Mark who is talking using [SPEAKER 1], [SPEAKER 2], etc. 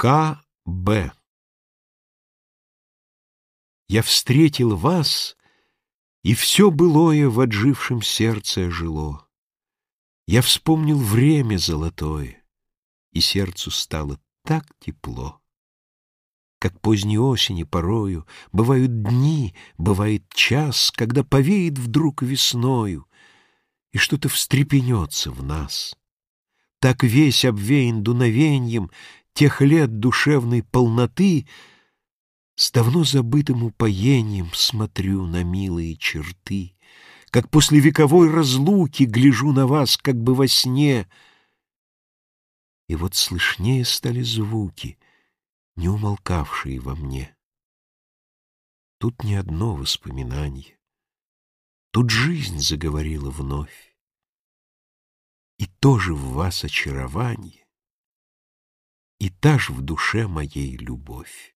[SPEAKER 1] К. Б. Я встретил вас, и все былое в отжившем сердце жило. Я вспомнил время золотое, и сердцу стало так тепло. Как поздней осени порою Бывают дни, бывает час, Когда повеет вдруг весною, И что-то встрепенется в нас. Так весь обвеян дуновеньем Тех лет душевной полноты, С давно забытым упоением Смотрю на милые черты, Как после вековой разлуки Гляжу на вас, как бы во сне, И вот слышнее стали звуки — не умолкавшие во мне. Тут не одно воспоминание, тут жизнь заговорила вновь, и тоже в вас очарование, и та же в душе моей любовь.